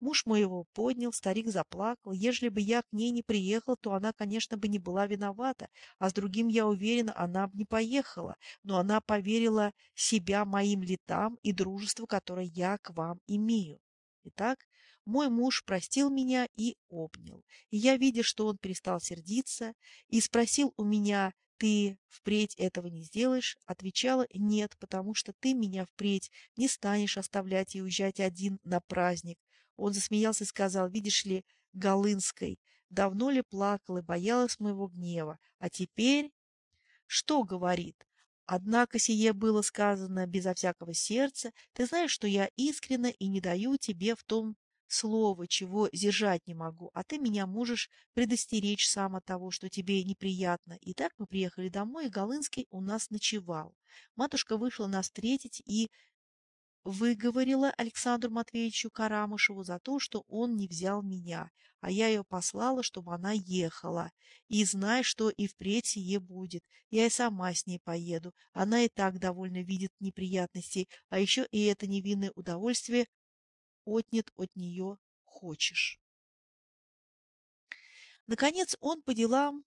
Муж мой его поднял, старик заплакал. Ежели бы я к ней не приехал, то она, конечно, бы не была виновата, а с другим, я уверена, она бы не поехала. Но она поверила себя моим летам и дружеству, которое я к вам имею. Итак, мой муж простил меня и обнял. И я, видя, что он перестал сердиться, и спросил у меня, ты впредь этого не сделаешь, отвечала нет, потому что ты меня впредь не станешь оставлять и уезжать один на праздник. Он засмеялся и сказал, видишь ли, Голынской, давно ли плакала и боялась моего гнева, а теперь... Что говорит? Однако сие было сказано безо всякого сердца. Ты знаешь, что я искренне и не даю тебе в том слово, чего сдержать не могу, а ты меня можешь предостеречь сам от того, что тебе неприятно. И так мы приехали домой, и Голынский у нас ночевал. Матушка вышла нас встретить и выговорила Александру Матвеевичу Карамышеву за то, что он не взял меня, а я ее послала, чтобы она ехала. И знай, что и впредь сие будет. Я и сама с ней поеду. Она и так довольно видит неприятностей, а еще и это невинное удовольствие отнят от нее хочешь. Наконец он по делам,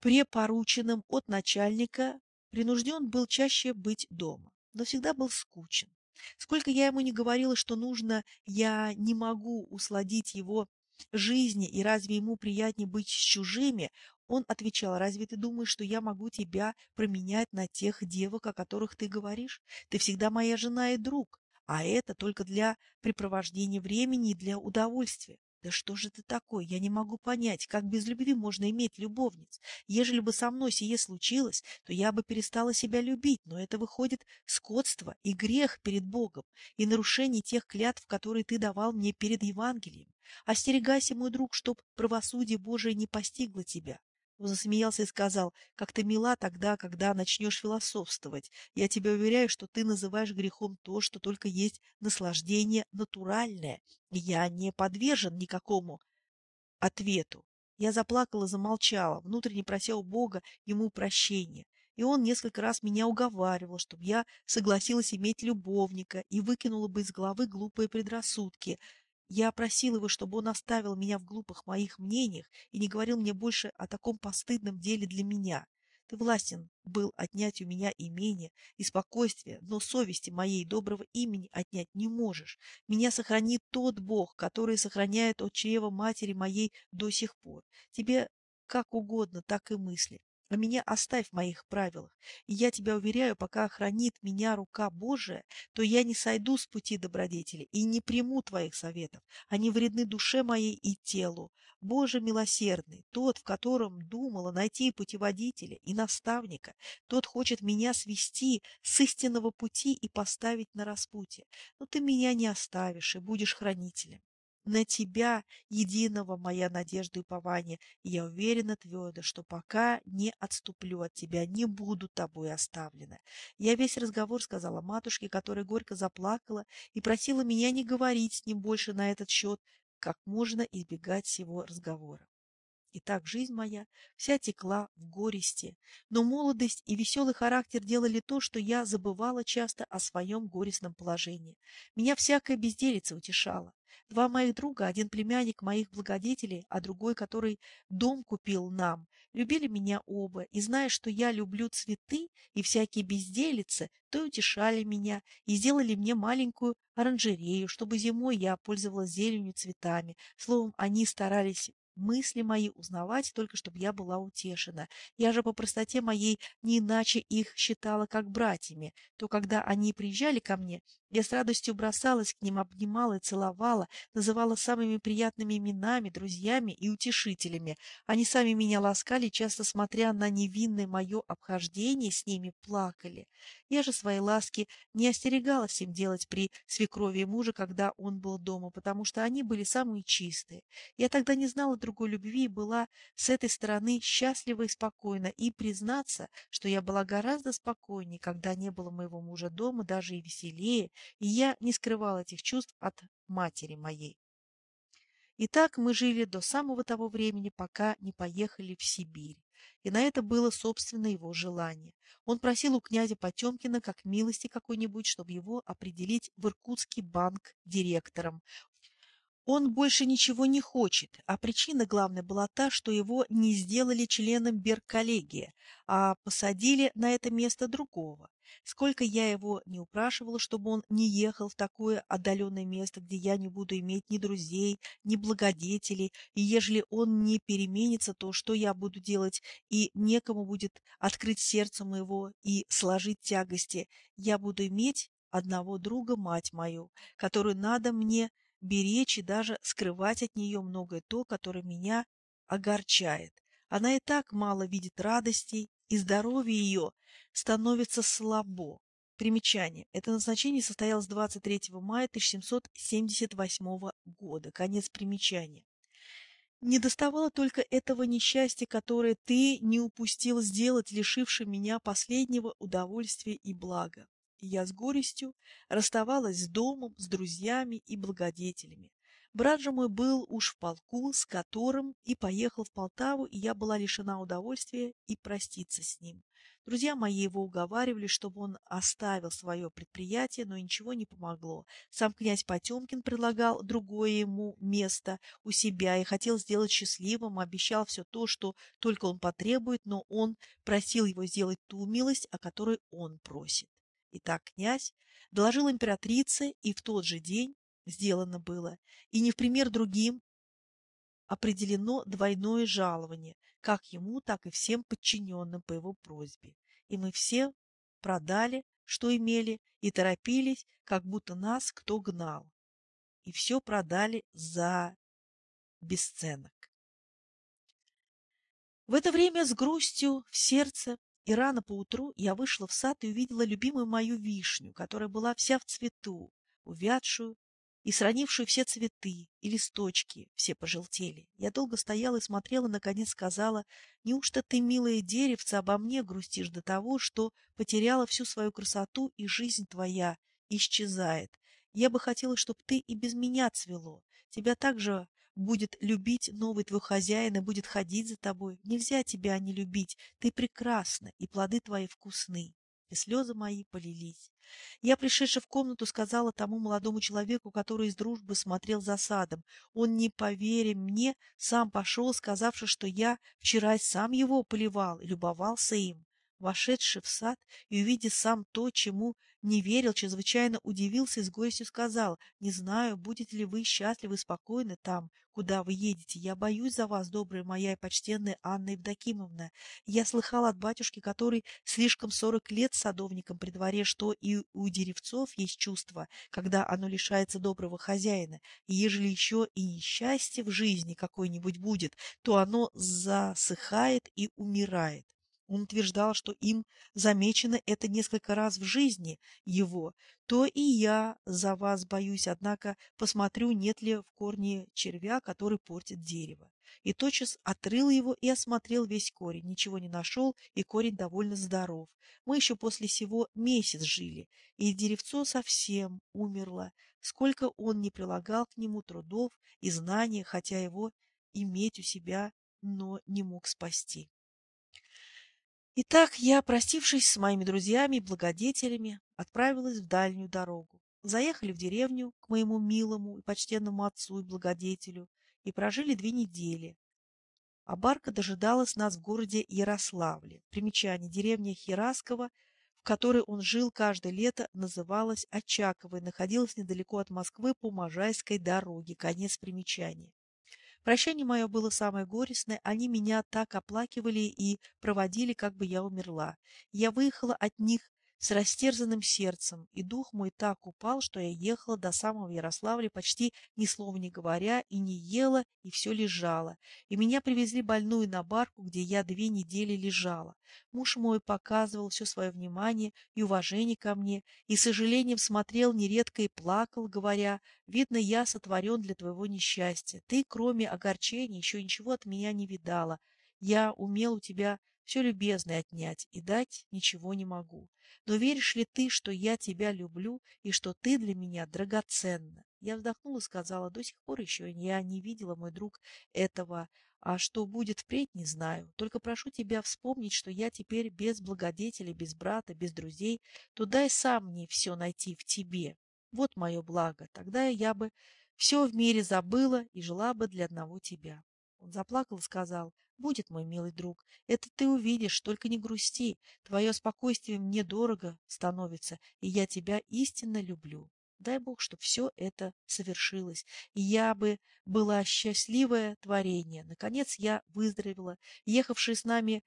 препорученным от начальника, принужден был чаще быть дома, но всегда был скучен. Сколько я ему не говорила, что нужно, я не могу усладить его жизни, и разве ему приятнее быть с чужими, он отвечал, разве ты думаешь, что я могу тебя променять на тех девок, о которых ты говоришь? Ты всегда моя жена и друг а это только для препровождения времени и для удовольствия. Да что же ты такой? Я не могу понять, как без любви можно иметь любовниц. Ежели бы со мной сие случилось, то я бы перестала себя любить, но это выходит скотство и грех перед Богом, и нарушение тех клятв, которые ты давал мне перед Евангелием. Остерегайся, мой друг, чтоб правосудие Божие не постигло тебя. Он засмеялся и сказал, как ты мила тогда, когда начнешь философствовать. Я тебе уверяю, что ты называешь грехом то, что только есть наслаждение натуральное. Я не подвержен никакому ответу. Я заплакала, замолчала, внутренне прося у Бога ему прощения. И он несколько раз меня уговаривал, чтобы я согласилась иметь любовника и выкинула бы из головы глупые предрассудки – я просил его, чтобы он оставил меня в глупых моих мнениях и не говорил мне больше о таком постыдном деле для меня. Ты властен был отнять у меня имение и спокойствие, но совести моей доброго имени отнять не можешь. Меня сохранит тот Бог, который сохраняет от чрева матери моей до сих пор. Тебе как угодно, так и мысли а меня оставь в моих правилах. И я тебя уверяю, пока хранит меня рука Божия, то я не сойду с пути добродетели и не приму твоих советов. Они вредны душе моей и телу. Боже милосердный, тот, в котором думала найти путеводителя и наставника, тот хочет меня свести с истинного пути и поставить на распутье. Но ты меня не оставишь и будешь хранителем. На тебя, единого моя надежда и упование, я уверена твердо, что пока не отступлю от тебя, не буду тобой оставлена. Я весь разговор сказала матушке, которая горько заплакала и просила меня не говорить с ним больше на этот счет, как можно избегать всего разговора. И так жизнь моя вся текла в горести, но молодость и веселый характер делали то, что я забывала часто о своем горестном положении. Меня всякая безделица утешала. Два моих друга, один племянник моих благодетелей, а другой, который дом купил нам, любили меня оба, и зная, что я люблю цветы и всякие безделицы, то утешали меня и сделали мне маленькую оранжерею, чтобы зимой я пользовалась зеленью цветами. Словом, они старались мысли мои узнавать, только чтобы я была утешена. Я же по простоте моей не иначе их считала как братьями. То, когда они приезжали ко мне, я с радостью бросалась к ним, обнимала и целовала, называла самыми приятными именами, друзьями и утешителями. Они сами меня ласкали, часто смотря на невинное мое обхождение с ними, плакали. Я же свои ласки не остерегалась им делать при свекрови мужа, когда он был дома, потому что они были самые чистые. Я тогда не знала другой любви и была с этой стороны счастлива и спокойна, и признаться, что я была гораздо спокойнее, когда не было моего мужа дома, даже и веселее, и я не скрывал этих чувств от матери моей. И так мы жили до самого того времени, пока не поехали в Сибирь. И на это было, собственно, его желание. Он просил у князя Потемкина как милости какой-нибудь, чтобы его определить в Иркутский банк директором. Он больше ничего не хочет, а причина главная была та, что его не сделали членом Берг-коллегии, а посадили на это место другого. Сколько я его не упрашивала, чтобы он не ехал в такое отдаленное место, где я не буду иметь ни друзей, ни благодетелей, и ежели он не переменится, то что я буду делать, и некому будет открыть сердце моего и сложить тягости, я буду иметь одного друга, мать мою, которую надо мне беречь и даже скрывать от нее многое то, которое меня огорчает. Она и так мало видит радостей, и здоровье ее становится слабо. Примечание. Это назначение состоялось 23 мая 1778 года. Конец примечания. Не доставало только этого несчастья, которое ты не упустил сделать, лишивший меня последнего удовольствия и блага и я с горестью расставалась с домом, с друзьями и благодетелями. Брат же мой был уж в полку, с которым и поехал в Полтаву, и я была лишена удовольствия и проститься с ним. Друзья мои его уговаривали, чтобы он оставил свое предприятие, но ничего не помогло. Сам князь Потемкин предлагал другое ему место у себя и хотел сделать счастливым, обещал все то, что только он потребует, но он просил его сделать ту милость, о которой он просит. Итак, князь доложил императрице, и в тот же день сделано было, и не в пример другим определено двойное жалование, как ему, так и всем подчиненным по его просьбе. И мы все продали, что имели, и торопились, как будто нас кто гнал. И все продали за бесценок. В это время с грустью в сердце и рано поутру я вышла в сад и увидела любимую мою вишню, которая была вся в цвету, увядшую и сранившую все цветы и листочки, все пожелтели. Я долго стояла и смотрела, наконец сказала, «Неужто ты, милая деревца, обо мне грустишь до того, что потеряла всю свою красоту, и жизнь твоя исчезает? Я бы хотела, чтобы ты и без меня цвело. Тебя также будет любить новый твой хозяин и будет ходить за тобой. Нельзя тебя не любить, ты прекрасна, и плоды твои вкусны. И слезы мои полились. Я, пришедшая в комнату, сказала тому молодому человеку, который из дружбы смотрел за садом. Он, не поверя мне, сам пошел, сказавши, что я вчера сам его поливал и любовался им. Вошедший в сад и увидев сам то, чему не верил, чрезвычайно удивился и с горестью сказал, «Не знаю, будете ли вы счастливы и спокойны там, куда вы едете. Я боюсь за вас, добрая моя и почтенная Анна Евдокимовна. Я слыхал от батюшки, который слишком сорок лет садовником при дворе, что и у деревцов есть чувство, когда оно лишается доброго хозяина. И ежели еще и несчастье в жизни какое-нибудь будет, то оно засыхает и умирает. Он утверждал, что им замечено это несколько раз в жизни его. То и я за вас боюсь, однако посмотрю, нет ли в корне червя, который портит дерево. И тотчас отрыл его и осмотрел весь корень. Ничего не нашел, и корень довольно здоров. Мы еще после сего месяц жили, и деревцо совсем умерло. Сколько он не прилагал к нему трудов и знаний, хотя его иметь у себя, но не мог спасти. Итак, я, простившись с моими друзьями и благодетелями, отправилась в дальнюю дорогу. Заехали в деревню к моему милому и почтенному отцу и благодетелю и прожили две недели. А барка дожидалась нас в городе Ярославле. Примечание. Деревня Хераскова, в которой он жил каждое лето, называлась Очаковой, находилась недалеко от Москвы по Можайской дороге. Конец примечания. Прощание мое было самое горестное, они меня так оплакивали и проводили, как бы я умерла. Я выехала от них с растерзанным сердцем, и дух мой так упал, что я ехала до самого Ярославля, почти ни слова не говоря, и не ела, и все лежала. И меня привезли больную на барку, где я две недели лежала. Муж мой показывал все свое внимание и уважение ко мне, и с сожалением смотрел нередко и плакал, говоря, «Видно, я сотворен для твоего несчастья. Ты, кроме огорчения, еще ничего от меня не видала. Я умел у тебя все любезное отнять и дать ничего не могу. Но веришь ли ты, что я тебя люблю и что ты для меня драгоценна? Я вздохнула и сказала, до сих пор еще я не видела, мой друг, этого, а что будет впредь, не знаю. Только прошу тебя вспомнить, что я теперь без благодетеля, без брата, без друзей, то дай сам мне все найти в тебе. Вот мое благо. Тогда я бы все в мире забыла и жила бы для одного тебя. Он заплакал и сказал, будет, мой милый друг, это ты увидишь, только не грусти. Твое спокойствие мне дорого становится, и я тебя истинно люблю. Дай Бог, чтобы все это совершилось, и я бы была счастливое творение. Наконец я выздоровела. Ехавший с нами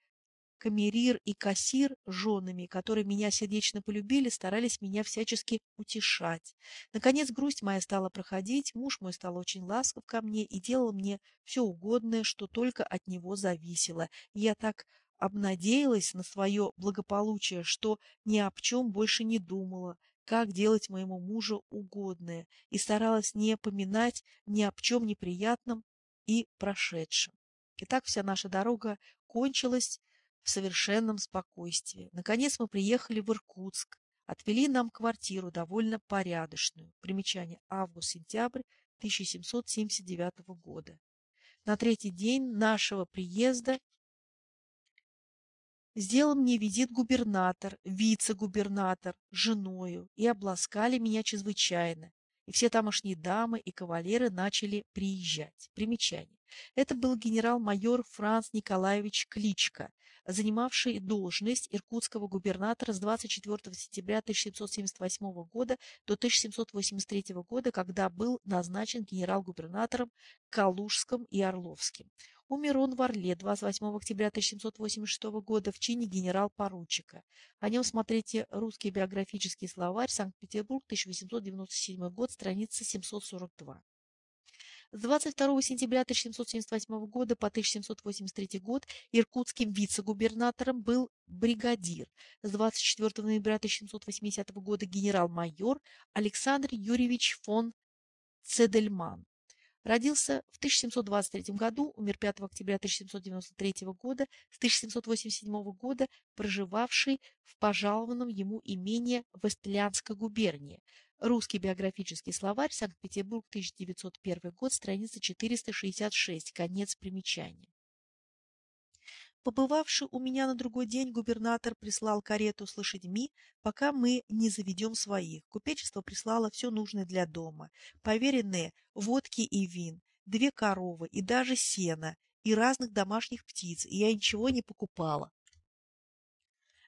камерир и кассир женами, которые меня сердечно полюбили, старались меня всячески утешать. Наконец грусть моя стала проходить, муж мой стал очень ласков ко мне и делал мне все угодное, что только от него зависело. я так обнадеялась на свое благополучие, что ни об чем больше не думала, как делать моему мужу угодное, и старалась не поминать ни об чем неприятном и прошедшем. И так вся наша дорога кончилась в совершенном спокойствии. Наконец мы приехали в Иркутск. Отвели нам квартиру довольно порядочную. Примечание август-сентябрь 1779 года. На третий день нашего приезда сделал мне визит губернатор, вице-губернатор, женою, и обласкали меня чрезвычайно. И все тамошние дамы и кавалеры начали приезжать. Примечание. Это был генерал-майор Франц Николаевич Кличко, занимавший должность иркутского губернатора с 24 сентября 1778 года до 1783 года, когда был назначен генерал-губернатором Калужским и Орловским. Умер он в Орле 28 октября 1786 года в чине генерал-поручика. О нем смотрите «Русский биографический словарь», Санкт-Петербург, 1897 год, страница 742. С 22 сентября 1778 года по 1783 год иркутским вице-губернатором был бригадир. С 24 ноября 1780 года генерал-майор Александр Юрьевич фон Цедельман. Родился в 1723 году, умер 5 октября 1793 года, с 1787 года проживавший в пожалованном ему имении в Эстлянской губернии. Русский биографический словарь, Санкт-Петербург, 1901 год, страница 466, конец примечания. Побывавший у меня на другой день, губернатор прислал карету с лошадьми, пока мы не заведем своих. Купечество прислало все нужное для дома, поверенные водки и вин, две коровы и даже сена, и разных домашних птиц, и я ничего не покупала.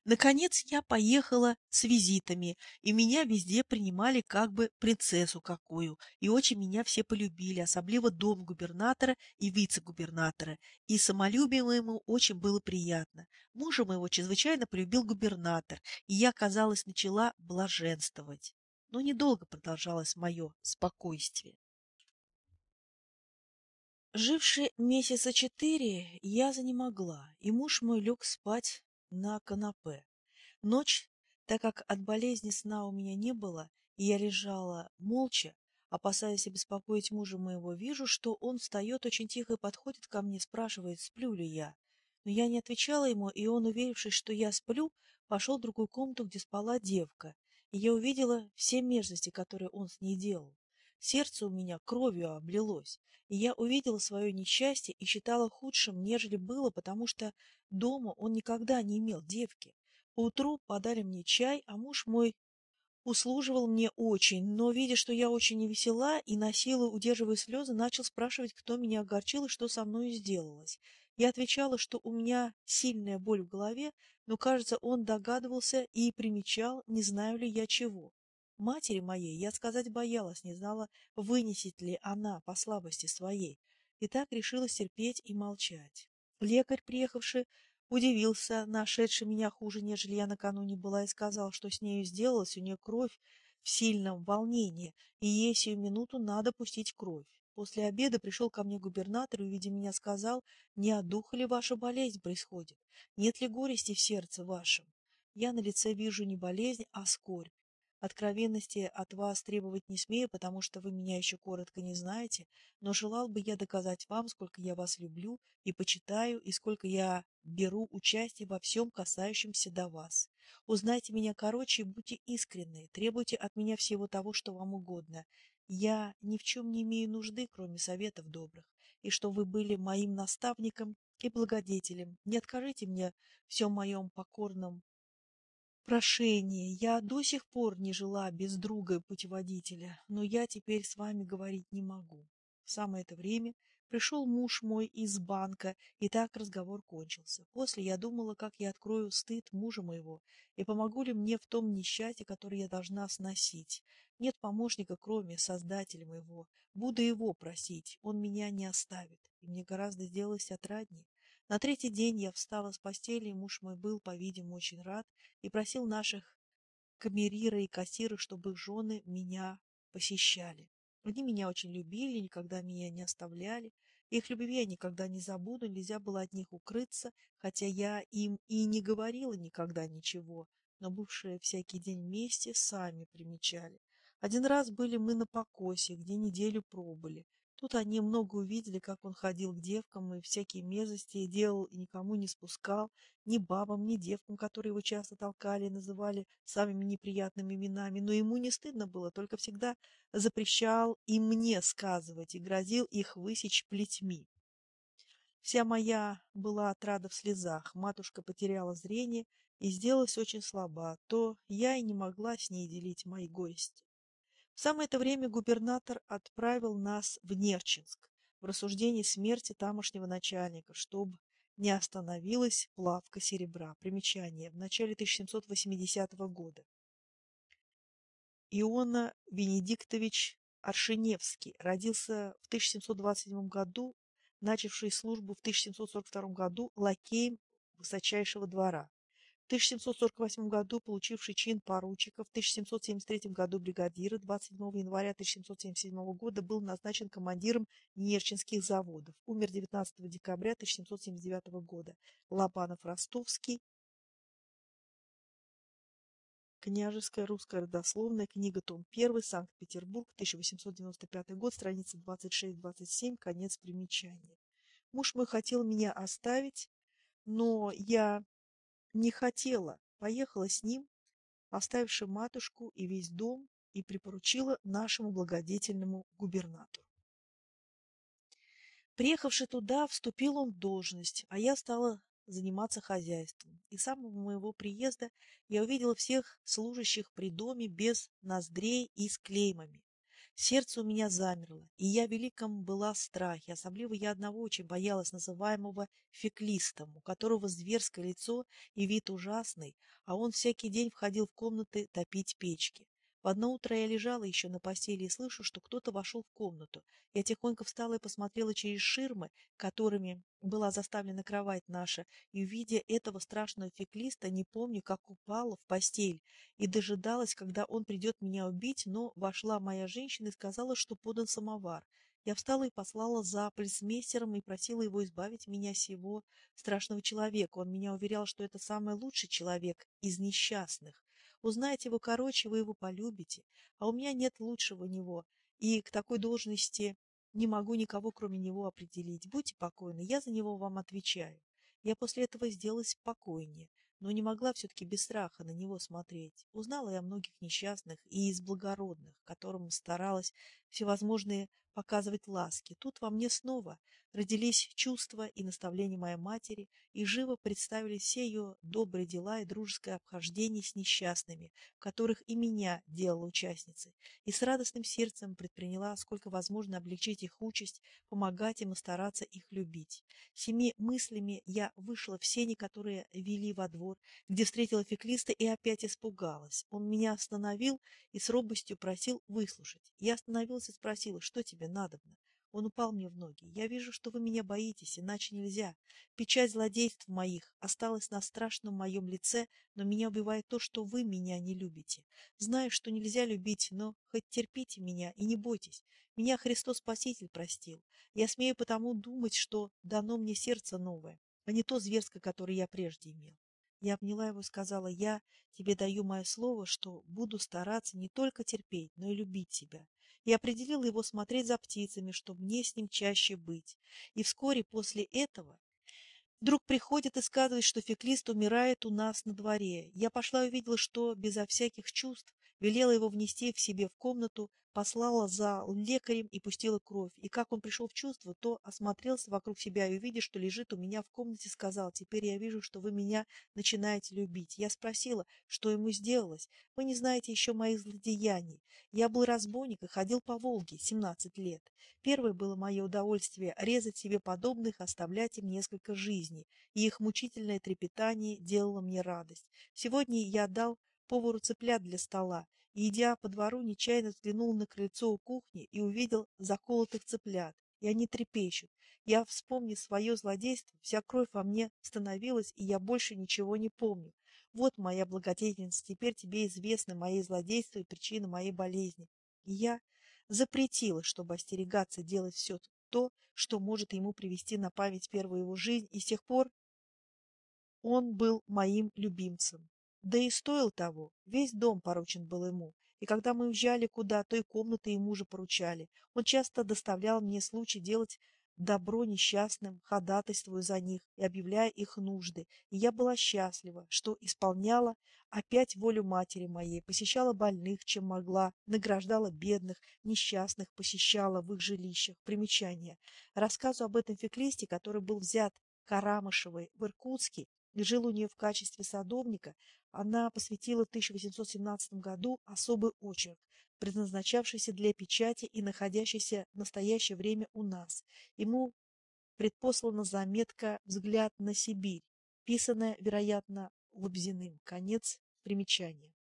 Наконец я поехала с визитами, и меня везде принимали как бы принцессу какую, и очень меня все полюбили, особливо дом губернатора и вице-губернатора, и самолюбие ему очень было приятно. Мужа моего чрезвычайно полюбил губернатор, и я, казалось, начала блаженствовать. Но недолго продолжалось мое спокойствие. Живши месяца четыре, я занемогла, и муж мой лег спать на канапе. Ночь, так как от болезни сна у меня не было, и я лежала молча, опасаясь обеспокоить мужа моего, вижу, что он встает очень тихо и подходит ко мне, спрашивает, сплю ли я. Но я не отвечала ему, и он, уверившись, что я сплю, пошел в другую комнату, где спала девка, и я увидела все мерзости, которые он с ней делал. Сердце у меня кровью облилось, и я увидела свое несчастье и считала худшим, нежели было, потому что дома он никогда не имел девки. Поутру подали мне чай, а муж мой услуживал мне очень, но, видя, что я очень невесела и на силу, удерживая слезы, начал спрашивать, кто меня огорчил и что со мной сделалось. Я отвечала, что у меня сильная боль в голове, но, кажется, он догадывался и примечал, не знаю ли я чего. Матери моей я сказать боялась, не знала, вынесет ли она по слабости своей, и так решила терпеть и молчать. Лекарь, приехавший, удивился, нашедший меня хуже, нежели я накануне была, и сказал, что с нею сделалось, у нее кровь в сильном волнении, и ей сию минуту надо пустить кровь. После обеда пришел ко мне губернатор и, увидя меня, сказал, не от духа ли ваша болезнь происходит, нет ли горести в сердце вашем. Я на лице вижу не болезнь, а скорбь. Откровенности от вас требовать не смею, потому что вы меня еще коротко не знаете, но желал бы я доказать вам, сколько я вас люблю и почитаю, и сколько я беру участие во всем, касающемся до вас. Узнайте меня короче и будьте искренны, требуйте от меня всего того, что вам угодно. Я ни в чем не имею нужды, кроме советов добрых, и что вы были моим наставником и благодетелем. Не откажите мне всем моем покорном Прошение. Я до сих пор не жила без друга и путеводителя, но я теперь с вами говорить не могу. В самое это время пришел муж мой из банка, и так разговор кончился. После я думала, как я открою стыд мужа моего, и помогу ли мне в том несчастье, которое я должна сносить. Нет помощника, кроме Создателя моего. Буду его просить, он меня не оставит, и мне гораздо сделалось отраднее. На третий день я встала с постели, и муж мой был, по-видимому, очень рад и просил наших камерира и кассира, чтобы их жены меня посещали. Они меня очень любили, никогда меня не оставляли. Их любви я никогда не забуду, нельзя было от них укрыться, хотя я им и не говорила никогда ничего, но бывшие всякий день вместе сами примечали. Один раз были мы на покосе, где неделю пробыли. Тут они много увидели, как он ходил к девкам и всякие мерзости делал и никому не спускал, ни бабам, ни девкам, которые его часто толкали и называли самыми неприятными именами. Но ему не стыдно было, только всегда запрещал и мне сказывать и грозил их высечь плетьми. Вся моя была отрада в слезах, матушка потеряла зрение и сделалась очень слаба, то я и не могла с ней делить мои горести. В самое это время губернатор отправил нас в Нерчинск в рассуждении смерти тамошнего начальника, чтобы не остановилась плавка серебра. Примечание. В начале 1780 года. Иона Венедиктович Аршиневский родился в 1727 году, начавший службу в 1742 году лакеем высочайшего двора. 1748 году получивший чин поручика, в 1773 году бригадира, 27 января 1777 года был назначен командиром Нерчинских заводов. Умер 19 декабря 1779 года. Лобанов-Ростовский. Княжеская русская родословная, книга, том 1, Санкт-Петербург, 1895 год, страница 26-27, конец примечания. Муж мой хотел меня оставить, но я не хотела, поехала с ним, оставивши матушку и весь дом, и припоручила нашему благодетельному губернатору. Приехавши туда, вступил он в должность, а я стала заниматься хозяйством. И с самого моего приезда я увидела всех служащих при доме без ноздрей и с клеймами. Сердце у меня замерло, и я великом была страхе. Особливо я одного очень боялась называемого феклистом, у которого зверское лицо и вид ужасный, а он всякий день входил в комнаты топить печки. Одно утро я лежала еще на постели и слышу, что кто-то вошел в комнату. Я тихонько встала и посмотрела через ширмы, которыми была заставлена кровать наша, и, увидя этого страшного феклиста, не помню, как упала в постель и дожидалась, когда он придет меня убить, но вошла моя женщина и сказала, что подан самовар. Я встала и послала за полицмейстером и просила его избавить меня сего страшного человека. Он меня уверял, что это самый лучший человек из несчастных. Узнаете его короче, вы его полюбите, а у меня нет лучшего него, и к такой должности не могу никого, кроме него, определить. Будьте покойны, я за него вам отвечаю. Я после этого сделалась спокойнее, но не могла все-таки без страха на него смотреть. Узнала я многих несчастных и из благородных, которым старалась всевозможные показывать ласки. Тут во мне снова родились чувства и наставления моей матери, и живо представили все ее добрые дела и дружеское обхождение с несчастными, в которых и меня делала участницей, и с радостным сердцем предприняла, сколько возможно, облегчить их участь, помогать им и стараться их любить. Семи мыслями я вышла в сени, которые вели во двор, где встретила феклиста и опять испугалась. Он меня остановил и с робостью просил выслушать. Я остановилась и спросила, что тебе тебе надобно? Он упал мне в ноги. Я вижу, что вы меня боитесь, иначе нельзя. Печать злодейств моих осталась на страшном моем лице, но меня убивает то, что вы меня не любите. Знаю, что нельзя любить, но хоть терпите меня и не бойтесь. Меня Христос Спаситель простил. Я смею потому думать, что дано мне сердце новое, а не то зверское, которое я прежде имел. Я обняла его и сказала, я тебе даю мое слово, что буду стараться не только терпеть, но и любить тебя. И определила его смотреть за птицами, чтобы мне с ним чаще быть. И вскоре после этого вдруг приходит и сказывает, что феклист умирает у нас на дворе. Я пошла и увидела, что безо всяких чувств велела его внести к себе в комнату, послала за лекарем и пустила кровь. И как он пришел в чувство, то осмотрелся вокруг себя и, увидев, что лежит у меня в комнате, сказал, «Теперь я вижу, что вы меня начинаете любить». Я спросила, что ему сделалось. «Вы не знаете еще моих злодеяний. Я был разбойник и ходил по Волге 17 лет. Первое было мое удовольствие – резать себе подобных, оставлять им несколько жизней, и их мучительное трепетание делало мне радость. Сегодня я дал повару цыплят для стола, и, идя по двору, нечаянно взглянул на крыльцо у кухни и увидел заколотых цыплят, и они трепещут. Я, вспомнив свое злодейство, вся кровь во мне становилась, и я больше ничего не помню. Вот моя благодетельница, теперь тебе известны мои злодейства и причины моей болезни. И я запретила, чтобы остерегаться делать все то, что может ему привести на память первую его жизнь, и с тех пор он был моим любимцем. Да и стоил того, весь дом поручен был ему, и когда мы уезжали куда, то и комнаты ему же поручали. Он часто доставлял мне случай делать добро несчастным, ходатайствуя за них и объявляя их нужды, и я была счастлива, что исполняла опять волю матери моей, посещала больных, чем могла, награждала бедных, несчастных, посещала в их жилищах. Примечание. Рассказу об этом феклисте, который был взят Карамышевой в Иркутске жил у нее в качестве садовника, она посвятила в 1817 году особый очерк, предназначавшийся для печати и находящийся в настоящее время у нас. Ему предпослана заметка «Взгляд на Сибирь», писанная, вероятно, Лобзиным. Конец примечания.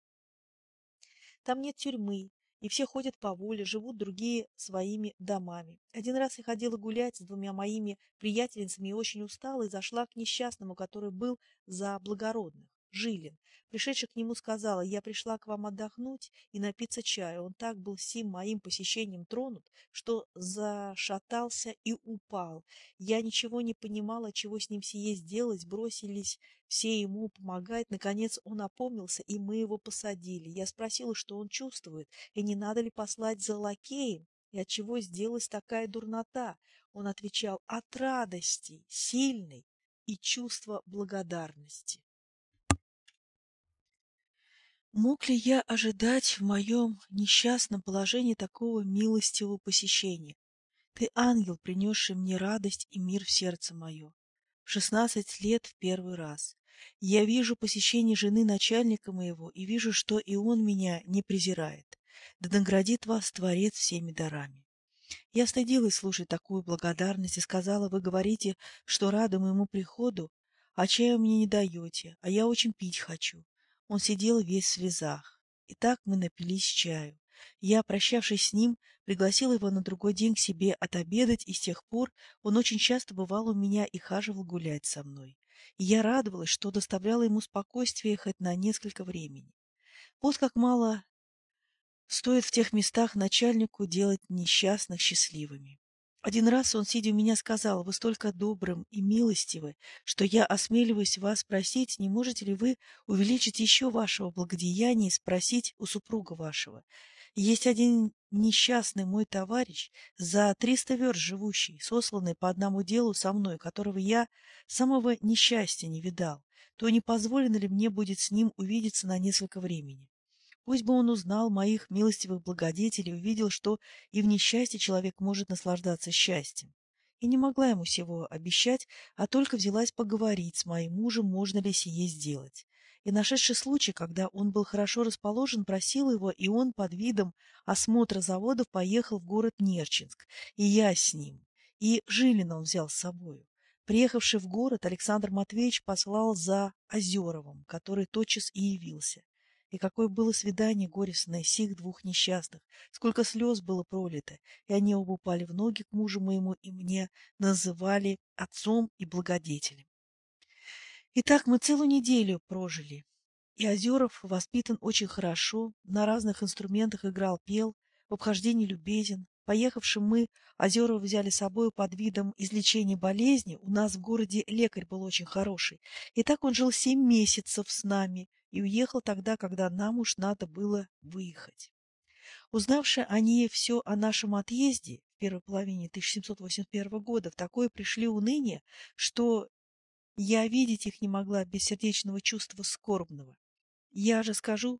Там нет тюрьмы, и все ходят по воле, живут другие своими домами. Один раз я ходила гулять с двумя моими приятельницами и очень устала, и зашла к несчастному, который был за благородных. Жилин. Пришедший к нему сказала, я пришла к вам отдохнуть и напиться чаю. Он так был сим моим посещением тронут, что зашатался и упал. Я ничего не понимала, чего с ним сие сделать, бросились все ему помогать. Наконец он опомнился, и мы его посадили. Я спросила, что он чувствует, и не надо ли послать за лакеем, и от чего сделалась такая дурнота. Он отвечал, от радости, сильной и чувства благодарности. Мог ли я ожидать в моем несчастном положении такого милостивого посещения? Ты ангел, принесший мне радость и мир в сердце мое. В шестнадцать лет в первый раз. Я вижу посещение жены начальника моего и вижу, что и он меня не презирает. Да наградит вас Творец всеми дарами. Я стыдилась слушать такую благодарность и сказала, вы говорите, что рады моему приходу, а чаю мне не даете, а я очень пить хочу. Он сидел весь в слезах. И так мы напились чаю. Я, прощавшись с ним, пригласила его на другой день к себе отобедать, и с тех пор он очень часто бывал у меня и хаживал гулять со мной. И я радовалась, что доставляла ему спокойствие хоть на несколько времени. Вот как мало стоит в тех местах начальнику делать несчастных счастливыми. Один раз он, сидя у меня, сказал, «Вы столько добрым и милостивы, что я осмеливаюсь вас спросить, не можете ли вы увеличить еще вашего благодеяния и спросить у супруга вашего. Есть один несчастный мой товарищ, за триста верст живущий, сосланный по одному делу со мной, которого я самого несчастья не видал, то не позволено ли мне будет с ним увидеться на несколько времени? Пусть бы он узнал моих милостивых благодетелей, увидел, что и в несчастье человек может наслаждаться счастьем. И не могла ему всего обещать, а только взялась поговорить с моим мужем, можно ли сие сделать. И нашедший случай, когда он был хорошо расположен, просил его, и он под видом осмотра заводов поехал в город Нерчинск, и я с ним. И Жилина он взял с собою. Приехавший в город, Александр Матвеевич послал за Озеровым, который тотчас и явился. И какое было свидание горестное сих двух несчастных, сколько слез было пролито, и они оба упали в ноги к мужу моему и мне называли отцом и благодетелем. И так мы целую неделю прожили. И Озеров воспитан очень хорошо, на разных инструментах играл, пел, в обхождении любезен. Поехавшим мы, Озерова взяли с собой под видом излечения болезни. У нас в городе лекарь был очень хороший. И так он жил семь месяцев с нами, и уехал тогда, когда нам уж надо было выехать. Узнавши они все о нашем отъезде в первой половине 1781 года, в такое пришли уныние, что я видеть их не могла без сердечного чувства скорбного. Я же скажу,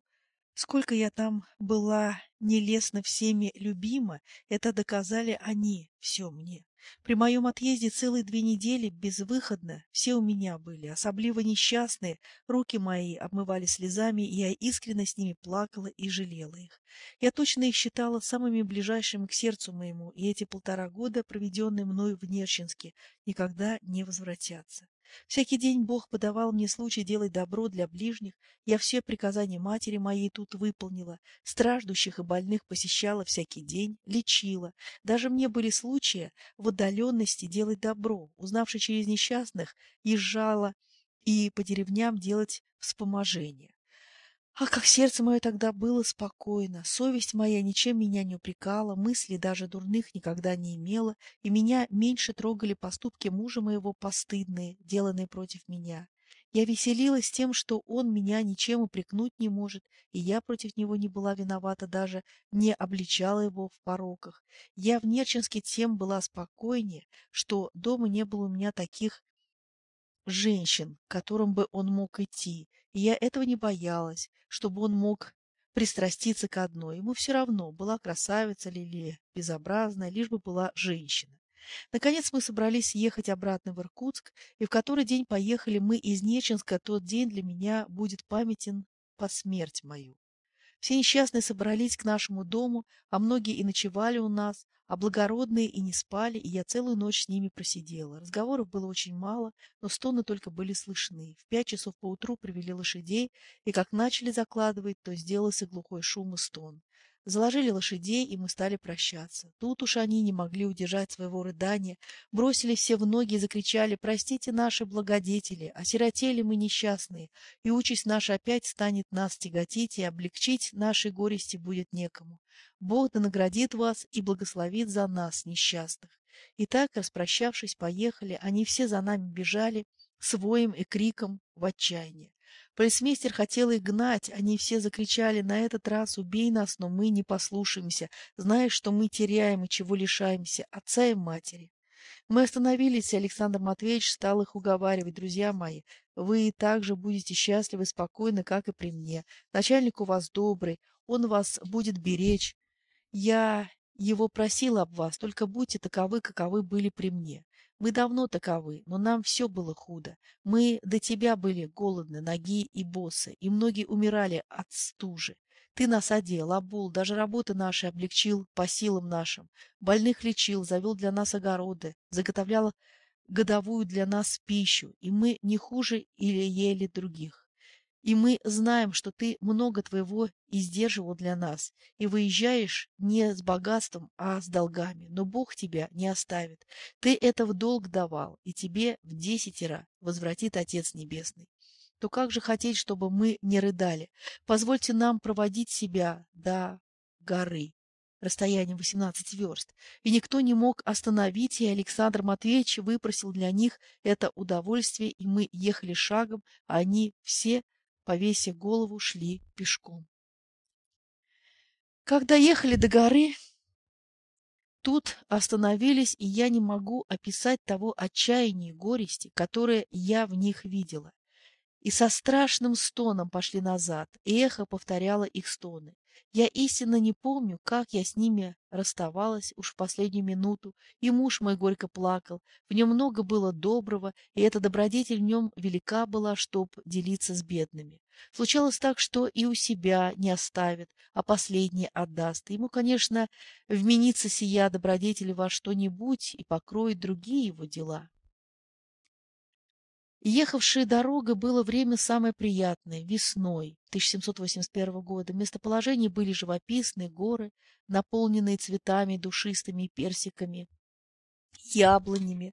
Сколько я там была нелестно всеми любима, это доказали они все мне. При моем отъезде целые две недели безвыходно все у меня были, особливо несчастные, руки мои обмывали слезами, и я искренне с ними плакала и жалела их. Я точно их считала самыми ближайшими к сердцу моему, и эти полтора года, проведенные мною в Нерчинске, никогда не возвратятся. Всякий день Бог подавал мне случай делать добро для ближних, я все приказания матери моей тут выполнила, страждущих и больных посещала всякий день, лечила. Даже мне были случаи в отдаленности делать добро, узнавши через несчастных, езжала и по деревням делать вспоможение. Ах, как сердце мое тогда было спокойно, совесть моя ничем меня не упрекала, мыслей даже дурных никогда не имела, и меня меньше трогали поступки мужа моего постыдные, деланные против меня. Я веселилась тем, что он меня ничем упрекнуть не может, и я против него не была виновата, даже не обличала его в пороках. Я в Нерчинске тем была спокойнее, что дома не было у меня таких женщин, к которым бы он мог идти, и я этого не боялась, чтобы он мог пристраститься к одной. Ему все равно, была красавица ли или безобразная, лишь бы была женщина. Наконец мы собрались ехать обратно в Иркутск, и в который день поехали мы из Неченска. Тот день для меня будет памятен по смерть мою. Все несчастные собрались к нашему дому, а многие и ночевали у нас, а благородные и не спали, и я целую ночь с ними просидела. Разговоров было очень мало, но стоны только были слышны. В пять часов поутру привели лошадей, и как начали закладывать, то сделался глухой шум и стон. Заложили лошадей, и мы стали прощаться. Тут уж они не могли удержать своего рыдания, бросили все в ноги и закричали «Простите наши благодетели, осиротели мы несчастные, и участь наша опять станет нас тяготить, и облегчить наши горести будет некому. Бог да наградит вас и благословит за нас, несчастных». И так, распрощавшись, поехали, они все за нами бежали, с воем и криком в отчаянии. Полисмейстер хотел их гнать, они все закричали «На этот раз убей нас, но мы не послушаемся, зная, что мы теряем и чего лишаемся, отца и матери». Мы остановились, и Александр Матвеевич стал их уговаривать. «Друзья мои, вы также будете счастливы и спокойны, как и при мне. Начальник у вас добрый, он вас будет беречь. Я его просил об вас, только будьте таковы, каковы были при мне. Мы давно таковы, но нам все было худо. Мы до тебя были голодны, ноги и босы, и многие умирали от стужи. Ты нас одел, обул, даже работы наши облегчил по силам нашим. Больных лечил, завел для нас огороды, заготовлял годовую для нас пищу, и мы не хуже или ели других. И мы знаем, что ты много твоего издерживал для нас, и выезжаешь не с богатством, а с долгами, но Бог тебя не оставит. Ты это в долг давал, и тебе в десятеро возвратит Отец Небесный. То как же хотеть, чтобы мы не рыдали? Позвольте нам проводить себя до горы расстояние 18 верст, и никто не мог остановить, и Александр Матвеевич выпросил для них это удовольствие, и мы ехали шагом, а они все повесив голову, шли пешком. Когда ехали до горы, тут остановились, и я не могу описать того отчаяния и горести, которое я в них видела. И со страшным стоном пошли назад, и эхо повторяло их стоны. Я истинно не помню, как я с ними расставалась уж в последнюю минуту, и муж мой горько плакал. В нем много было доброго, и эта добродетель в нем велика была, чтоб делиться с бедными. Случалось так, что и у себя не оставит, а последнее отдаст. Ему, конечно, вменится сия добродетель во что-нибудь и покроет другие его дела. Ехавшая дорога было время самое приятное, весной 1781 года. Местоположения были живописные, горы, наполненные цветами душистыми персиками, яблонями.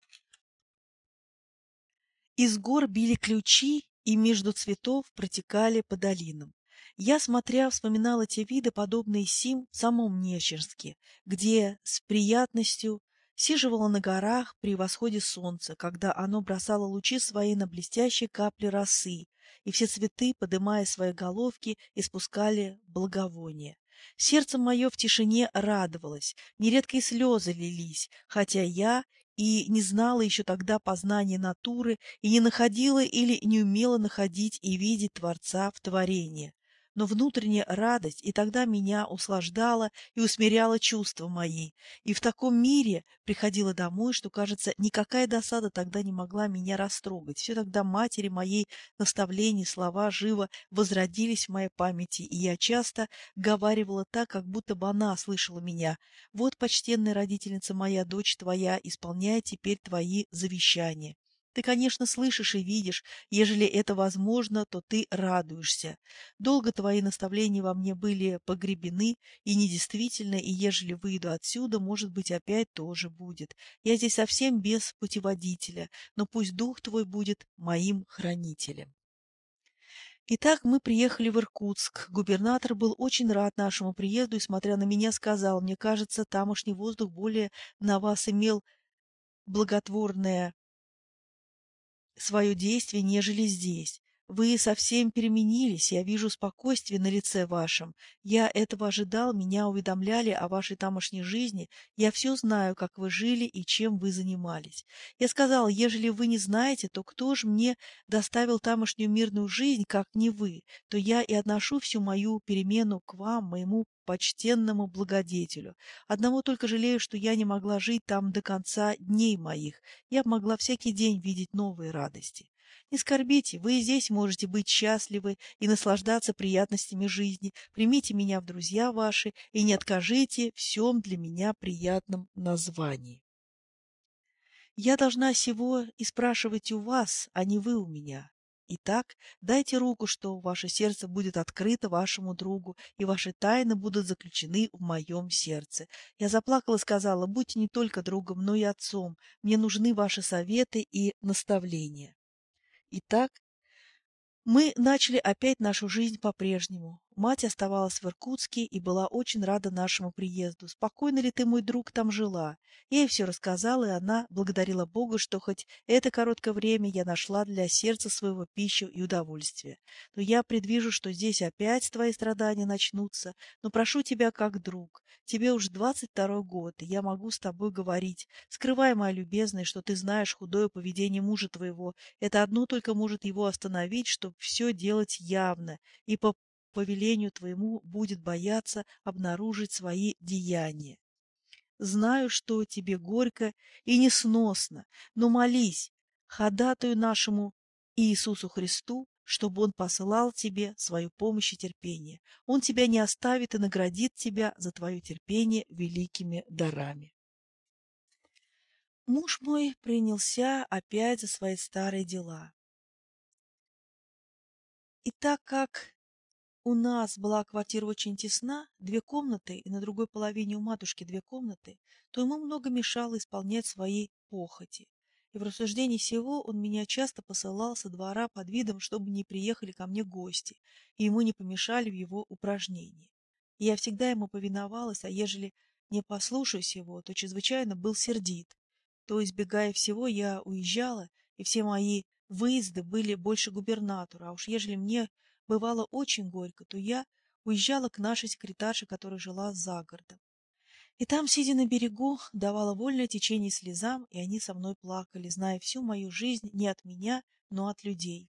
Из гор били ключи, и между цветов протекали по долинам. Я, смотря, вспоминала те виды, подобные сим в самом Нечерске, где с приятностью сиживала на горах при восходе солнца, когда оно бросало лучи свои на блестящие капли росы, и все цветы, подымая свои головки, испускали благовоние. Сердце мое в тишине радовалось, нередко и слезы лились, хотя я и не знала еще тогда познания натуры, и не находила или не умела находить и видеть Творца в творении. Но внутренняя радость и тогда меня услаждала и усмиряла чувства мои. И в таком мире приходила домой, что, кажется, никакая досада тогда не могла меня растрогать. Все тогда матери моей наставления, слова живо возродились в моей памяти, и я часто говаривала так, как будто бы она слышала меня. «Вот, почтенная родительница моя, дочь твоя, исполняет теперь твои завещания». Ты, конечно, слышишь и видишь, ежели это возможно, то ты радуешься. Долго твои наставления во мне были погребены и недействительны, и ежели выйду отсюда, может быть, опять тоже будет. Я здесь совсем без путеводителя, но пусть дух твой будет моим хранителем. Итак, мы приехали в Иркутск. Губернатор был очень рад нашему приезду и, смотря на меня, сказал, мне кажется, тамошний воздух более на вас имел благотворное свое действие, нежели здесь. Вы совсем переменились, я вижу спокойствие на лице вашем. Я этого ожидал, меня уведомляли о вашей тамошней жизни. Я все знаю, как вы жили и чем вы занимались. Я сказал, ежели вы не знаете, то кто же мне доставил тамошнюю мирную жизнь, как не вы? То я и отношу всю мою перемену к вам, моему почтенному благодетелю. Одного только жалею, что я не могла жить там до конца дней моих. Я могла всякий день видеть новые радости. Не скорбите, вы и здесь можете быть счастливы и наслаждаться приятностями жизни. Примите меня в друзья ваши и не откажите всем для меня приятном названии. Я должна сего и спрашивать у вас, а не вы у меня. Итак, дайте руку, что ваше сердце будет открыто вашему другу, и ваши тайны будут заключены в моем сердце. Я заплакала и сказала, будьте не только другом, но и отцом. Мне нужны ваши советы и наставления. Итак, мы начали опять нашу жизнь по-прежнему. Мать оставалась в Иркутске и была очень рада нашему приезду. «Спокойно ли ты, мой друг, там жила?» Я ей все рассказала, и она благодарила Бога, что хоть это короткое время я нашла для сердца своего пищу и удовольствие. Но я предвижу, что здесь опять твои страдания начнутся. Но прошу тебя как друг. Тебе уж двадцать второй год, и я могу с тобой говорить. Скрывай, моя любезная, что ты знаешь худое поведение мужа твоего. Это одно только может его остановить, чтобы все делать явно и по по велению твоему будет бояться обнаружить свои деяния. Знаю, что тебе горько и несносно, но молись ходатаю нашему Иисусу Христу, чтобы Он посылал тебе свою помощь и терпение. Он тебя не оставит и наградит тебя за твое терпение великими дарами. Муж мой принялся опять за свои старые дела. И так как у нас была квартира очень тесна, две комнаты, и на другой половине у матушки две комнаты, то ему много мешало исполнять свои похоти. И в рассуждении всего он меня часто посылал со двора под видом, чтобы не приехали ко мне гости, и ему не помешали в его упражнении. Я всегда ему повиновалась, а ежели не послушаюсь его, то чрезвычайно был сердит. То, избегая всего, я уезжала, и все мои выезды были больше губернатора, а уж ежели мне бывало очень горько, то я уезжала к нашей секретарше, которая жила за городом. И там, сидя на берегу, давала вольное течение слезам, и они со мной плакали, зная всю мою жизнь не от меня, но от людей.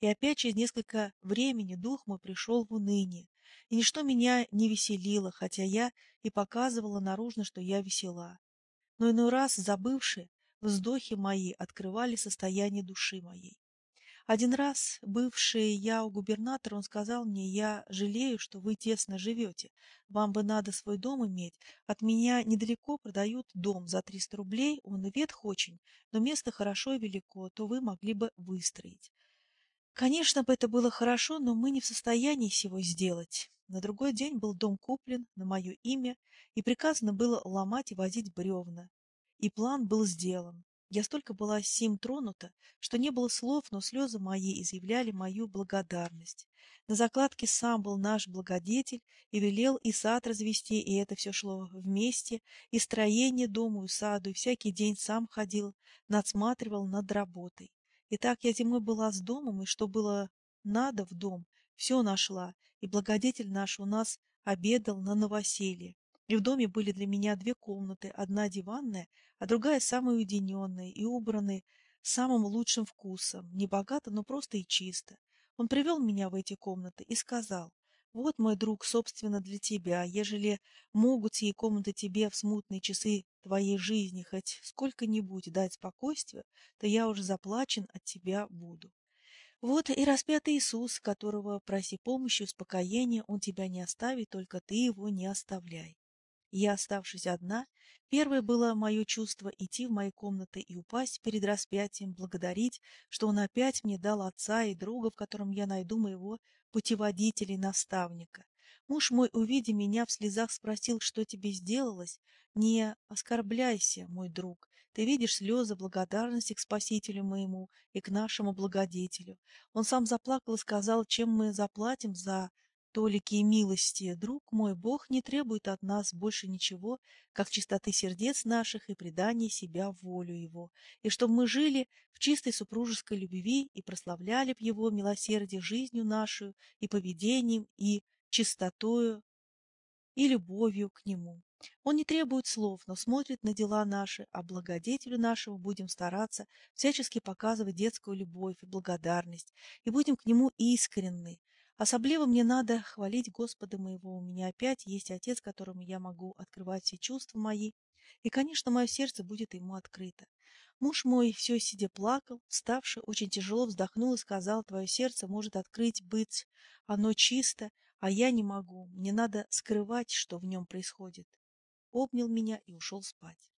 И опять через несколько времени дух мой пришел в уныние, и ничто меня не веселило, хотя я и показывала наружно, что я весела. Но иной раз, забывши, вздохи мои открывали состояние души моей. Один раз, бывший я у губернатора, он сказал мне, я жалею, что вы тесно живете. Вам бы надо свой дом иметь. От меня недалеко продают дом за 300 рублей, он и ветх очень, но место хорошо и велико, то вы могли бы выстроить. Конечно бы это было хорошо, но мы не в состоянии всего сделать. На другой день был дом куплен на мое имя, и приказано было ломать и возить бревна. И план был сделан. Я столько была сим тронута, что не было слов, но слезы мои изъявляли мою благодарность. На закладке сам был наш благодетель и велел и сад развести, и это все шло вместе, и строение дому и саду, и всякий день сам ходил, надсматривал над работой. И так я зимой была с домом, и что было надо в дом, все нашла, и благодетель наш у нас обедал на новоселье. И в доме были для меня две комнаты, одна диванная, а другая самая уединенная и убранная, самым лучшим вкусом, не богато, но просто и чисто. Он привел меня в эти комнаты и сказал, Вот, мой друг, собственно, для тебя, ежели могут сии комнаты тебе в смутные часы твоей жизни хоть сколько-нибудь дать спокойствие, то я уже заплачен от тебя буду. Вот и распятый Иисус, которого проси помощи, успокоения, он тебя не оставит, только ты его не оставляй. Я, оставшись одна, первое было мое чувство идти в мои комнаты и упасть перед распятием, благодарить, что он опять мне дал отца и друга, в котором я найду моего путеводителя и наставника. Муж мой, увидя меня в слезах, спросил, что тебе сделалось. Не оскорбляйся, мой друг. Ты видишь слезы благодарности к Спасителю моему и к нашему благодетелю. Он сам заплакал и сказал, чем мы заплатим за толики и милости, друг мой, Бог не требует от нас больше ничего, как чистоты сердец наших и предания себя в волю Его, и чтобы мы жили в чистой супружеской любви и прославляли б Его милосердие жизнью нашу и поведением, и чистотою, и любовью к Нему. Он не требует слов, но смотрит на дела наши, а благодетелю нашего будем стараться всячески показывать детскую любовь и благодарность, и будем к Нему искренны, Особливо мне надо хвалить Господа моего. У меня опять есть Отец, которому я могу открывать все чувства мои, и, конечно, мое сердце будет ему открыто. Муж мой все сидя плакал, вставший, очень тяжело вздохнул и сказал, твое сердце может открыть быть, оно чисто, а я не могу, мне надо скрывать, что в нем происходит. Обнял меня и ушел спать.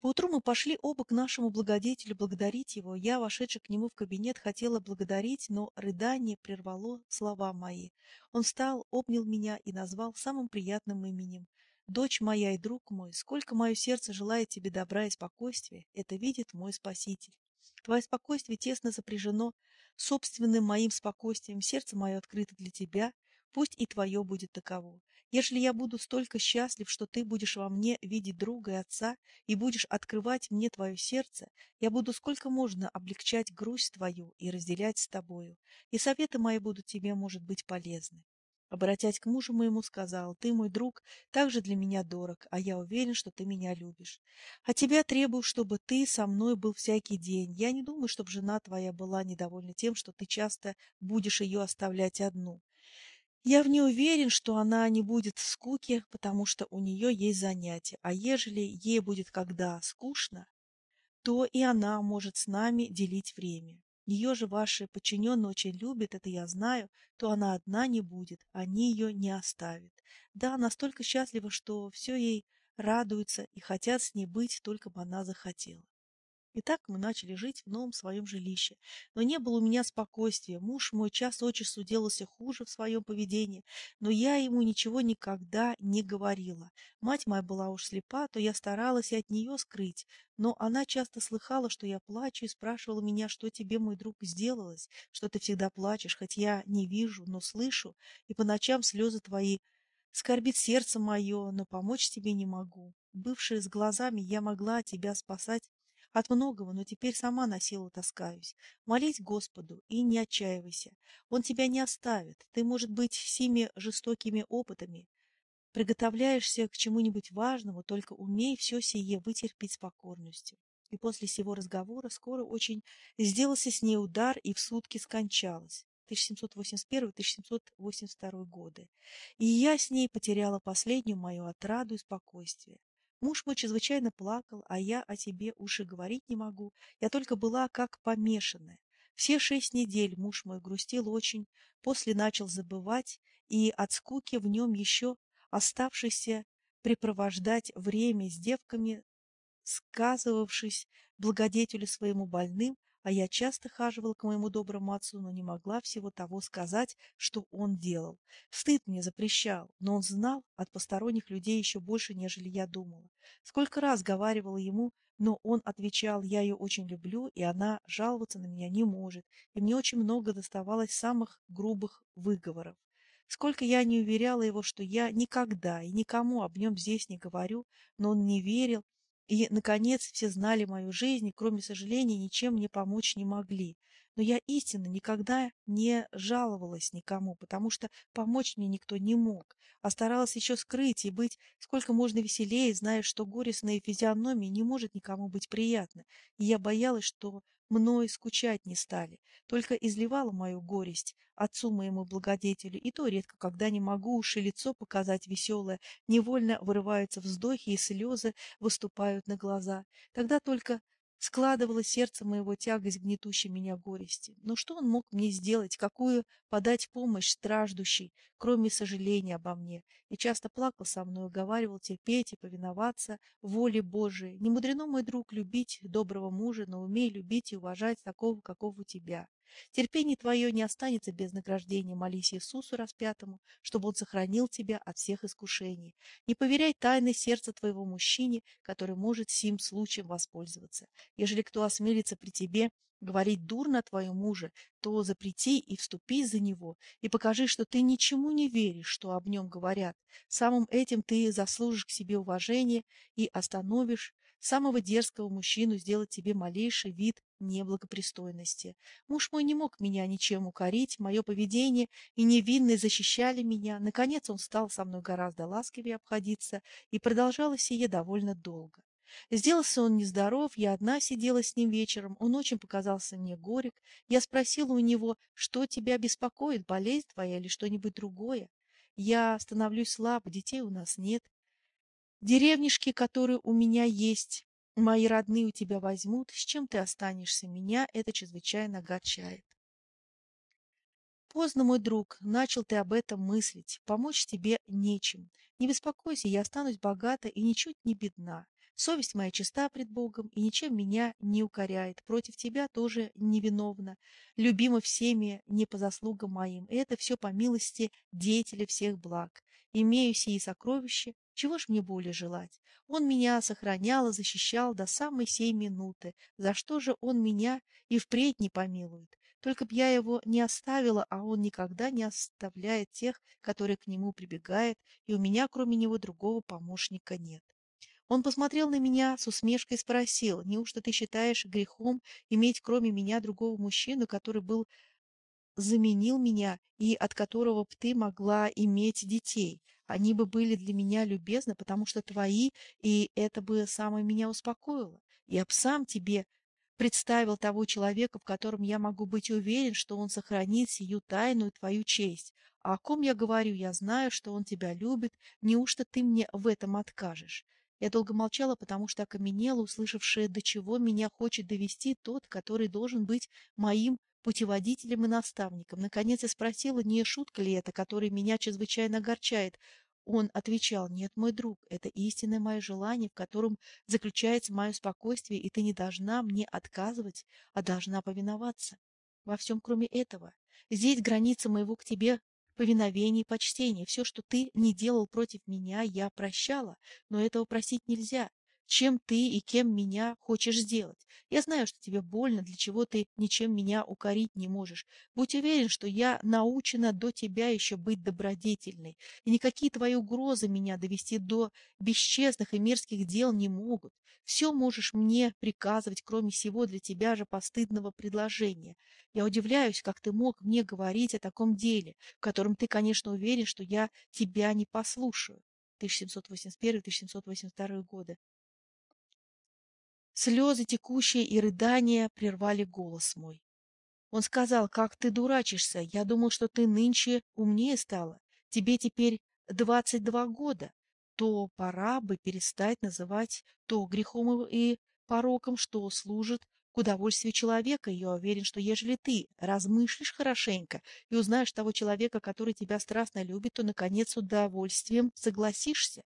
Поутру мы пошли оба к нашему благодетелю благодарить его. Я, вошедший к нему в кабинет, хотела благодарить, но рыдание прервало слова мои. Он встал, обнял меня и назвал самым приятным именем. «Дочь моя и друг мой, сколько мое сердце желает тебе добра и спокойствия, это видит мой Спаситель. Твое спокойствие тесно запряжено собственным моим спокойствием, сердце мое открыто для тебя, пусть и твое будет таково. Ежели я буду столько счастлив, что ты будешь во мне видеть друга и отца и будешь открывать мне твое сердце, я буду сколько можно облегчать грусть твою и разделять с тобою, и советы мои будут тебе, может быть, полезны. Обратясь к мужу моему, сказал, ты, мой друг, также для меня дорог, а я уверен, что ты меня любишь. А тебя требую, чтобы ты со мной был всякий день. Я не думаю, чтобы жена твоя была недовольна тем, что ты часто будешь ее оставлять одну. Я в ней уверен, что она не будет в скуке, потому что у нее есть занятия, а ежели ей будет когда скучно, то и она может с нами делить время. Ее же ваши подчиненные очень любят, это я знаю, то она одна не будет, они ее не оставят. Да, настолько счастлива, что все ей радуются и хотят с ней быть, только бы она захотела. И так мы начали жить в новом своем жилище. Но не было у меня спокойствия. Муж мой час от часу делался хуже в своем поведении, но я ему ничего никогда не говорила. Мать моя была уж слепа, то я старалась и от нее скрыть. Но она часто слыхала, что я плачу, и спрашивала меня, что тебе, мой друг, сделалось, что ты всегда плачешь, хоть я не вижу, но слышу, и по ночам слезы твои Скорбит сердце мое, но помочь тебе не могу. Бывшие с глазами, я могла тебя спасать от многого, но теперь сама на силу таскаюсь. Молись Господу и не отчаивайся. Он тебя не оставит. Ты, может быть, сими жестокими опытами приготовляешься к чему-нибудь важному, только умей все сие вытерпеть с покорностью. И после сего разговора скоро очень сделался с ней удар и в сутки скончалась. 1781-1782 годы. И я с ней потеряла последнюю мою отраду и спокойствие. Муж мой чрезвычайно плакал, а я о тебе уж говорить не могу. Я только была как помешанная. Все шесть недель муж мой грустил очень, после начал забывать, и от скуки в нем еще оставшийся препровождать время с девками, сказывавшись благодетелю своему больным, а я часто хаживала к моему доброму отцу, но не могла всего того сказать, что он делал. Стыд мне запрещал, но он знал от посторонних людей еще больше, нежели я думала. Сколько раз говаривала ему, но он отвечал, я ее очень люблю, и она жаловаться на меня не может, и мне очень много доставалось самых грубых выговоров. Сколько я не уверяла его, что я никогда и никому об нем здесь не говорю, но он не верил и, наконец, все знали мою жизнь, и, кроме сожаления, ничем мне помочь не могли. Но я истинно никогда не жаловалась никому, потому что помочь мне никто не мог, а старалась еще скрыть и быть сколько можно веселее, зная, что горестная физиономия не может никому быть приятна, и я боялась, что мной скучать не стали, только изливала мою горесть отцу моему благодетелю, и то редко, когда не могу уж и лицо показать веселое, невольно вырываются вздохи и слезы выступают на глаза. Тогда только складывало сердце моего тягость гнетущей меня горести. Но что он мог мне сделать, какую подать помощь страждущей, кроме сожаления обо мне? И часто плакал со мной, уговаривал терпеть и повиноваться воле Божией. Не мудрено, мой друг, любить доброго мужа, но умей любить и уважать такого, какого у тебя. Терпение твое не останется без награждения. Молись Иисусу распятому, чтобы Он сохранил тебя от всех искушений. Не поверяй тайны сердца твоего мужчине, который может сим случаем воспользоваться. Ежели кто осмелится при тебе говорить дурно о твоем муже, то запрети и вступи за него, и покажи, что ты ничему не веришь, что об нем говорят. Самым этим ты заслужишь к себе уважение и остановишь самого дерзкого мужчину сделать тебе малейший вид неблагопристойности. Муж мой не мог меня ничем укорить, мое поведение и невинные защищали меня. Наконец он стал со мной гораздо ласковее обходиться, и продолжалось сие довольно долго. Сделался он нездоров, я одна сидела с ним вечером, он очень показался мне горек. Я спросила у него, что тебя беспокоит, болезнь твоя или что-нибудь другое? Я становлюсь слаб, детей у нас нет. Деревнишки, которые у меня есть, мои родные у тебя возьмут, с чем ты останешься, меня это чрезвычайно огорчает. Поздно, мой друг, начал ты об этом мыслить, помочь тебе нечем. Не беспокойся, я останусь богата и ничуть не бедна. Совесть моя чиста пред Богом и ничем меня не укоряет. Против тебя тоже невиновна, любима всеми не по заслугам моим. Это все по милости деятеля всех благ. Имею сии сокровища, чего ж мне более желать? Он меня сохранял и защищал до самой сей минуты. За что же он меня и впредь не помилует? Только б я его не оставила, а он никогда не оставляет тех, которые к нему прибегают, и у меня, кроме него, другого помощника нет. Он посмотрел на меня с усмешкой и спросил, неужто ты считаешь грехом иметь кроме меня другого мужчину, который был заменил меня и от которого б ты могла иметь детей? Они бы были для меня любезны, потому что твои, и это бы самое меня успокоило. Я б сам тебе представил того человека, в котором я могу быть уверен, что он сохранит сию тайную твою честь. А о ком я говорю, я знаю, что он тебя любит. Неужто ты мне в этом откажешь? Я долго молчала, потому что окаменела, услышавшая, до чего меня хочет довести тот, который должен быть моим путеводителем и наставником. Наконец я спросила, не шутка ли это, которая меня чрезвычайно огорчает. Он отвечал, нет, мой друг, это истинное мое желание, в котором заключается мое спокойствие, и ты не должна мне отказывать, а должна повиноваться. Во всем, кроме этого. Здесь граница моего к тебе повиновение и почтение. Все, что ты не делал против меня, я прощала, но этого просить нельзя. Чем ты и кем меня хочешь сделать? Я знаю, что тебе больно, для чего ты ничем меня укорить не можешь. Будь уверен, что я научена до тебя еще быть добродетельной, и никакие твои угрозы меня довести до бесчестных и мерзких дел не могут. Все можешь мне приказывать, кроме всего для тебя же постыдного предложения. Я удивляюсь, как ты мог мне говорить о таком деле, в котором ты, конечно, уверен, что я тебя не послушаю. 1781-1782 годы. Слезы текущие и рыдания прервали голос мой. Он сказал, как ты дурачишься, я думал, что ты нынче умнее стала. Тебе теперь двадцать два года. То пора бы перестать называть то грехом и пороком, что служит к удовольствию человека. Я уверен, что ежели ты размышлишь хорошенько и узнаешь того человека, который тебя страстно любит, то, наконец, с удовольствием согласишься.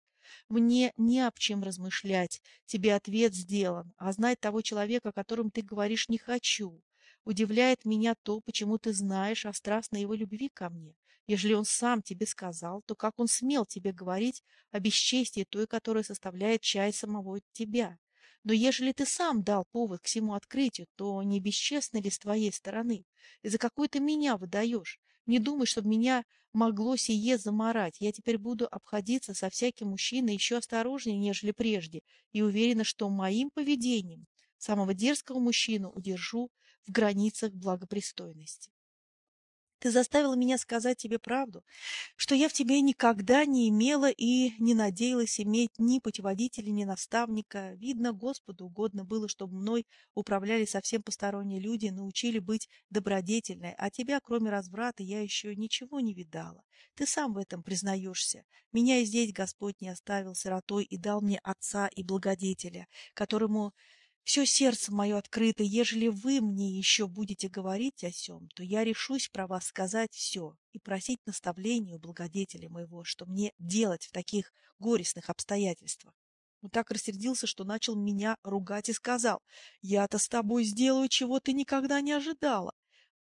Мне не об чем размышлять, тебе ответ сделан, а знать того человека, о котором ты говоришь, не хочу. Удивляет меня то, почему ты знаешь о страстной его любви ко мне. Ежели он сам тебе сказал, то как он смел тебе говорить о бесчестии той, которая составляет часть самого тебя? Но ежели ты сам дал повод к всему открытию, то не бесчестно ли с твоей стороны? И за какой ты меня выдаешь? Не думай, чтобы меня могло сие заморать. Я теперь буду обходиться со всяким мужчиной еще осторожнее, нежели прежде, и уверена, что моим поведением самого дерзкого мужчину удержу в границах благопристойности. Ты заставила меня сказать тебе правду, что я в тебе никогда не имела и не надеялась иметь ни путеводителя, ни наставника. Видно, Господу угодно было, чтобы мной управляли совсем посторонние люди, научили быть добродетельной, а тебя, кроме разврата, я еще ничего не видала. Ты сам в этом признаешься. Меня и здесь Господь не оставил сиротой и дал мне отца и благодетеля, которому все сердце мое открыто, ежели вы мне еще будете говорить о сем, то я решусь про вас сказать все и просить наставления у благодетеля моего, что мне делать в таких горестных обстоятельствах. Он так рассердился, что начал меня ругать и сказал, «Я-то с тобой сделаю, чего ты никогда не ожидала.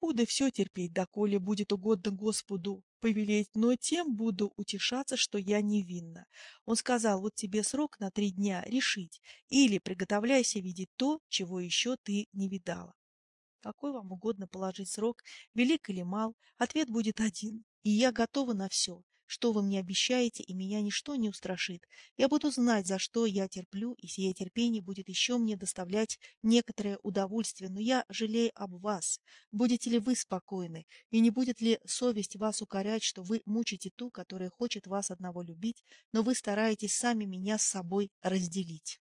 Буду все терпеть, доколе будет угодно Господу повелеть, но тем буду утешаться, что я невинна. Он сказал, вот тебе срок на три дня решить, или приготовляйся видеть то, чего еще ты не видала. Какой вам угодно положить срок, велик или мал, ответ будет один, и я готова на все, что вы мне обещаете, и меня ничто не устрашит. Я буду знать, за что я терплю, и сие терпение будет еще мне доставлять некоторое удовольствие, но я жалею об вас. Будете ли вы спокойны, и не будет ли совесть вас укорять, что вы мучите ту, которая хочет вас одного любить, но вы стараетесь сами меня с собой разделить?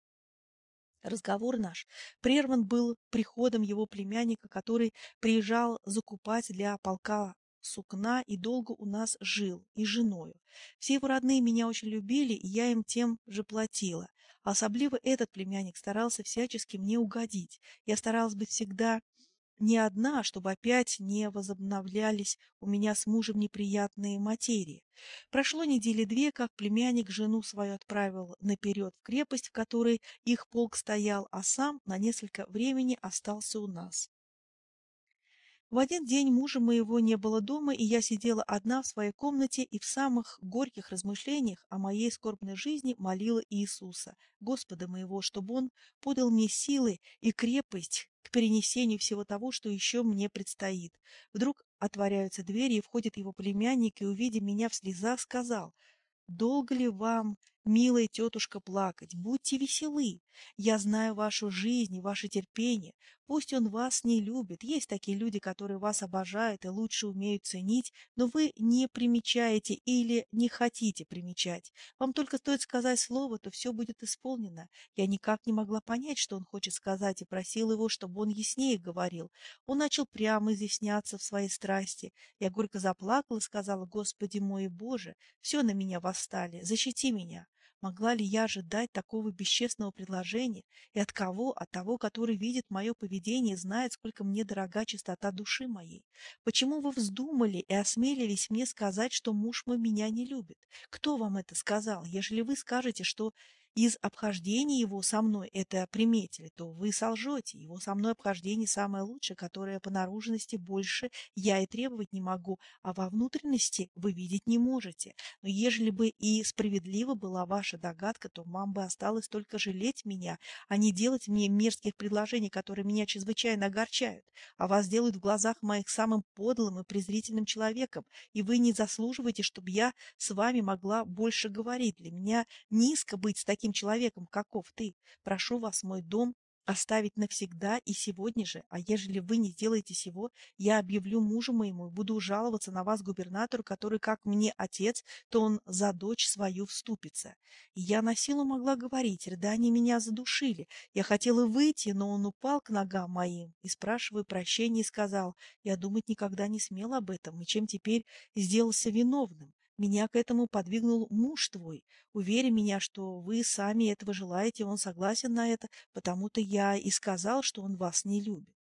Разговор наш прерван был приходом его племянника, который приезжал закупать для полка сукна и долго у нас жил, и женою. Все его родные меня очень любили, и я им тем же платила. Особливо этот племянник старался всячески мне угодить. Я старалась быть всегда не одна, чтобы опять не возобновлялись у меня с мужем неприятные материи. Прошло недели две, как племянник жену свою отправил наперед в крепость, в которой их полк стоял, а сам на несколько времени остался у нас. В один день мужа моего не было дома, и я сидела одна в своей комнате и в самых горьких размышлениях о моей скорбной жизни молила Иисуса, Господа моего, чтобы Он подал мне силы и крепость к перенесению всего того, что еще мне предстоит. Вдруг отворяются двери, и входит его племянник, и, увидя меня в слезах, сказал, «Долго ли вам Милая тетушка, плакать, будьте веселы. Я знаю вашу жизнь и ваше терпение. Пусть он вас не любит. Есть такие люди, которые вас обожают и лучше умеют ценить, но вы не примечаете или не хотите примечать. Вам только стоит сказать слово, то все будет исполнено. Я никак не могла понять, что он хочет сказать, и просил его, чтобы он яснее говорил. Он начал прямо изъясняться в своей страсти. Я горько заплакала и сказала, «Господи мой Боже, все на меня восстали, защити меня». Могла ли я ожидать такого бесчестного предложения? И от кого? От того, который видит мое поведение и знает, сколько мне дорога чистота души моей. Почему вы вздумали и осмелились мне сказать, что муж мой меня не любит? Кто вам это сказал? Ежели вы скажете, что из обхождения его со мной это приметили, то вы солжете. Его со мной обхождение самое лучшее, которое по наружности больше я и требовать не могу, а во внутренности вы видеть не можете. Но ежели бы и справедлива была ваша догадка, то вам бы осталось только жалеть меня, а не делать мне мерзких предложений, которые меня чрезвычайно огорчают, а вас делают в глазах моих самым подлым и презрительным человеком, и вы не заслуживаете, чтобы я с вами могла больше говорить. Для меня низко быть с таким таким человеком, каков ты. Прошу вас, мой дом оставить навсегда и сегодня же, а ежели вы не сделаете сего, я объявлю мужу моему и буду жаловаться на вас губернатору, который, как мне отец, то он за дочь свою вступится. И я на силу могла говорить, рыдания меня задушили. Я хотела выйти, но он упал к ногам моим и, спрашивая прощения, сказал, я думать никогда не смел об этом, и чем теперь сделался виновным. Меня к этому подвигнул муж твой. Уверь меня, что вы сами этого желаете, он согласен на это, потому-то я и сказал, что он вас не любит.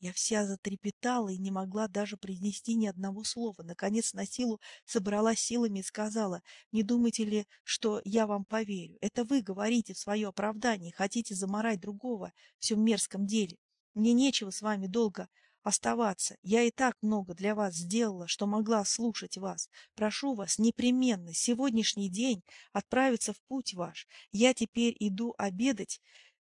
Я вся затрепетала и не могла даже произнести ни одного слова. Наконец на силу собралась силами и сказала, «Не думаете ли, что я вам поверю? Это вы говорите в свое оправдание, хотите заморать другого в всем мерзком деле. Мне нечего с вами долго оставаться. Я и так много для вас сделала, что могла слушать вас. Прошу вас непременно сегодняшний день отправиться в путь ваш. Я теперь иду обедать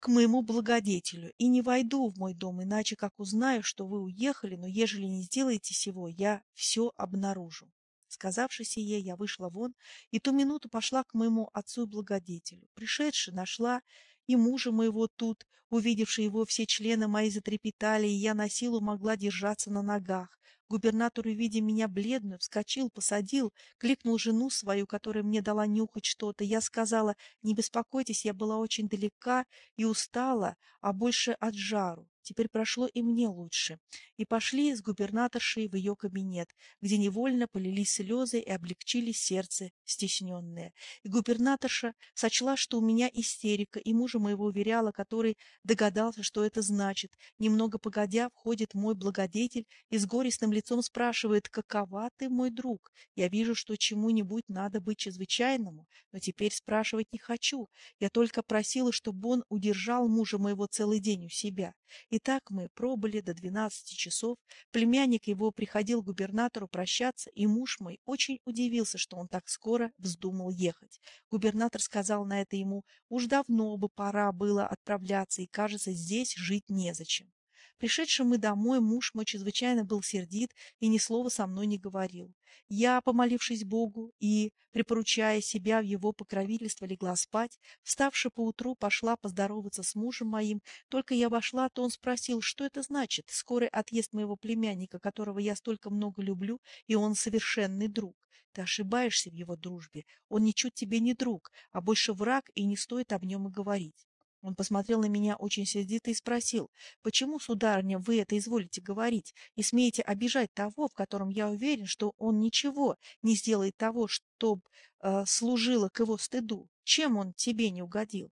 к моему благодетелю и не войду в мой дом, иначе как узнаю, что вы уехали, но ежели не сделаете сего, я все обнаружу. Сказавши сие, я вышла вон и ту минуту пошла к моему отцу и благодетелю. Пришедши, нашла и мужа моего тут, увидевши его, все члены мои затрепетали, и я на силу могла держаться на ногах. Губернатор, увидя меня бледную, вскочил, посадил, кликнул жену свою, которая мне дала нюхать что-то. Я сказала, не беспокойтесь, я была очень далека и устала, а больше от жару. Теперь прошло и мне лучше. И пошли с губернаторшей в ее кабинет, где невольно полились слезы и облегчили сердце стесненное. И губернаторша сочла, что у меня истерика, и мужа моего уверяла, который догадался, что это значит. Немного погодя, входит мой благодетель и с горестным лицом спрашивает, какова ты, мой друг? Я вижу, что чему-нибудь надо быть чрезвычайному, но теперь спрашивать не хочу. Я только просила, чтобы он удержал мужа моего целый день у себя. И так мы пробыли до двенадцати часов. Племянник его приходил к губернатору прощаться, и муж мой очень удивился, что он так скоро вздумал ехать. Губернатор сказал на это ему, уж давно бы пора было отправляться, и, кажется, здесь жить незачем. Пришедшим мы домой, муж мой чрезвычайно был сердит и ни слова со мной не говорил. Я, помолившись Богу и припоручая себя в его покровительство, легла спать. Вставши поутру, пошла поздороваться с мужем моим. Только я вошла, то он спросил, что это значит, скорый отъезд моего племянника, которого я столько много люблю, и он совершенный друг. Ты ошибаешься в его дружбе. Он ничуть тебе не друг, а больше враг, и не стоит об нем и говорить. Он посмотрел на меня очень сердито и спросил, «Почему, сударыня, вы это изволите говорить и смеете обижать того, в котором я уверен, что он ничего не сделает того, чтоб э, служило к его стыду? Чем он тебе не угодил?»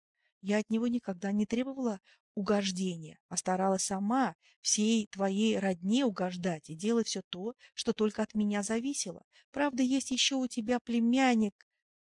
Я от него никогда не требовала угождения, а старалась сама всей твоей родне угождать и делать все то, что только от меня зависело. Правда, есть еще у тебя племянник,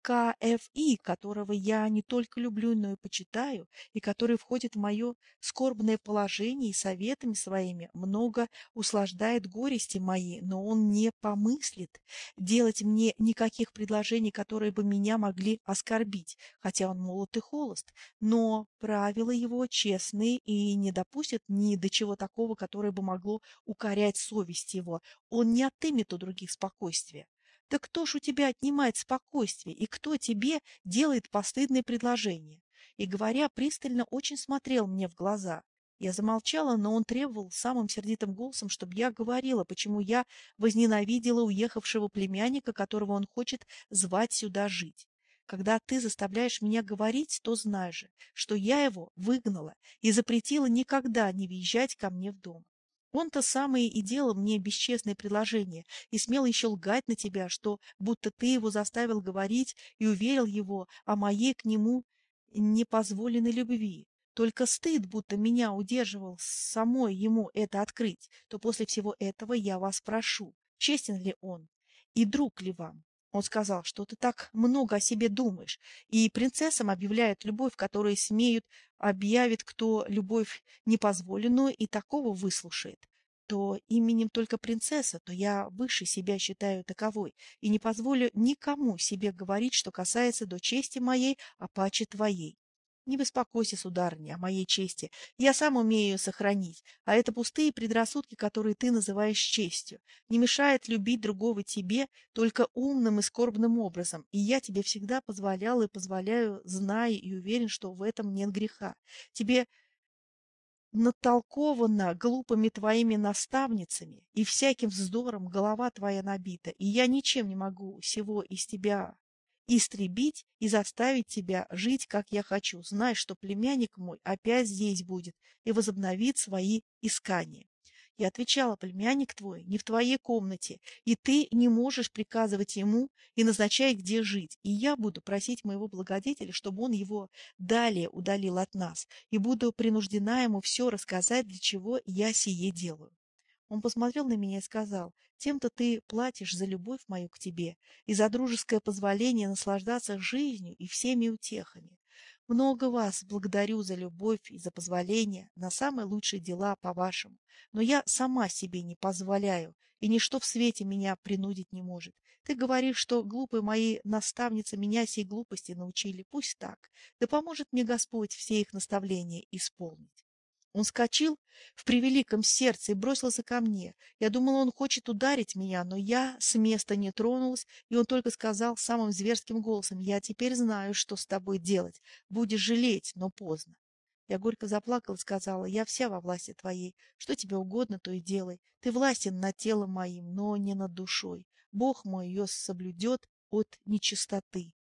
КФИ, которого я не только люблю, но и почитаю, и который входит в мое скорбное положение и советами своими много услаждает горести мои, но он не помыслит делать мне никаких предложений, которые бы меня могли оскорбить, хотя он молод и холост, но правила его честные и не допустят ни до чего такого, которое бы могло укорять совесть его. Он не отымет у других спокойствия. Да кто ж у тебя отнимает спокойствие, и кто тебе делает постыдные предложения? И, говоря, пристально очень смотрел мне в глаза. Я замолчала, но он требовал самым сердитым голосом, чтобы я говорила, почему я возненавидела уехавшего племянника, которого он хочет звать сюда жить. Когда ты заставляешь меня говорить, то знай же, что я его выгнала и запретила никогда не въезжать ко мне в дом. Он-то самое и делал мне бесчестное предложение и смел еще лгать на тебя, что будто ты его заставил говорить и уверил его о моей к нему непозволенной любви. Только стыд, будто меня удерживал самой ему это открыть, то после всего этого я вас прошу, честен ли он и друг ли вам? Он сказал, что ты так много о себе думаешь, и принцессам объявляют любовь, которую смеют, объявит кто любовь непозволенную и такого выслушает. То именем только принцесса, то я выше себя считаю таковой, и не позволю никому себе говорить, что касается до чести моей, а паче твоей. Не беспокойся, сударыня, о моей чести. Я сам умею ее сохранить, а это пустые предрассудки, которые ты называешь честью. Не мешает любить другого тебе только умным и скорбным образом, и я тебе всегда позволял и позволяю, зная и уверен, что в этом нет греха. Тебе натолкована глупыми твоими наставницами, и всяким вздором голова твоя набита, и я ничем не могу всего из тебя истребить и заставить тебя жить, как я хочу. Знай, что племянник мой опять здесь будет и возобновит свои искания. Я отвечала, племянник твой не в твоей комнате, и ты не можешь приказывать ему и назначать, где жить. И я буду просить моего благодетеля, чтобы он его далее удалил от нас, и буду принуждена ему все рассказать, для чего я сие делаю. Он посмотрел на меня и сказал, «Тем-то ты платишь за любовь мою к тебе и за дружеское позволение наслаждаться жизнью и всеми утехами. Много вас благодарю за любовь и за позволение на самые лучшие дела по-вашему, но я сама себе не позволяю, и ничто в свете меня принудить не может. Ты говоришь, что глупые мои наставницы меня сей глупости научили. Пусть так. Да поможет мне Господь все их наставления исполнить. Он скочил в превеликом сердце и бросился ко мне. Я думала, он хочет ударить меня, но я с места не тронулась, и он только сказал самым зверским голосом, «Я теперь знаю, что с тобой делать. Будешь жалеть, но поздно». Я горько заплакала и сказала, я вся во власти твоей. Что тебе угодно, то и делай. Ты властен над телом моим, но не над душой. Бог мой ее соблюдет от нечистоты.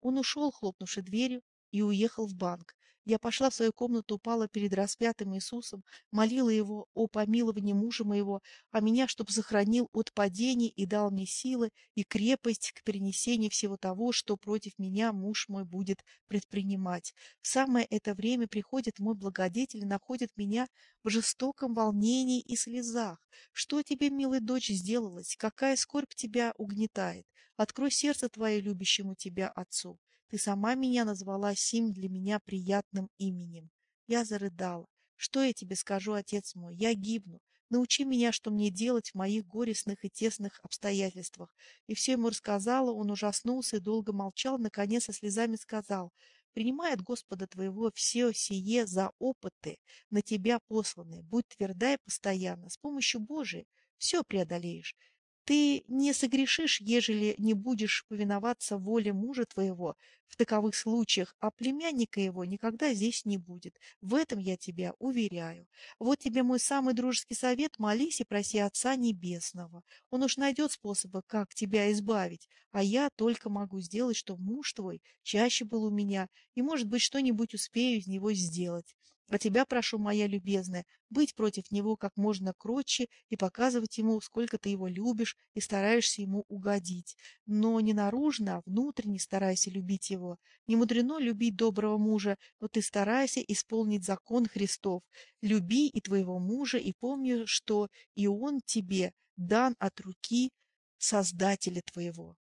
Он ушел, хлопнувши дверью, и уехал в банк. Я пошла в свою комнату, упала перед распятым Иисусом, молила его о помиловании мужа моего, а меня, чтоб сохранил от падений и дал мне силы и крепость к перенесению всего того, что против меня муж мой будет предпринимать. В самое это время приходит мой благодетель и находит меня в жестоком волнении и слезах. Что тебе, милая дочь, сделалось? Какая скорбь тебя угнетает? Открой сердце твое любящему тебя отцу. Ты сама меня назвала сим для меня приятным именем. Я зарыдала. Что я тебе скажу, отец мой? Я гибну. Научи меня, что мне делать в моих горестных и тесных обстоятельствах. И все ему рассказала, он ужаснулся и долго молчал, наконец со слезами сказал, «Принимай от Господа твоего все сие за опыты, на тебя посланные. Будь тверда и постоянно, с помощью Божией все преодолеешь. Ты не согрешишь, ежели не будешь повиноваться воле мужа твоего в таковых случаях, а племянника его никогда здесь не будет. В этом я тебя уверяю. Вот тебе мой самый дружеский совет – молись и проси Отца Небесного. Он уж найдет способы, как тебя избавить, а я только могу сделать, чтобы муж твой чаще был у меня, и, может быть, что-нибудь успею из него сделать. А тебя прошу, моя любезная, быть против него как можно кротче и показывать ему, сколько ты его любишь и стараешься ему угодить. Но не наружно, а внутренне старайся любить его. Не мудрено любить доброго мужа, но ты старайся исполнить закон Христов. Люби и твоего мужа, и помни, что и он тебе дан от руки Создателя твоего.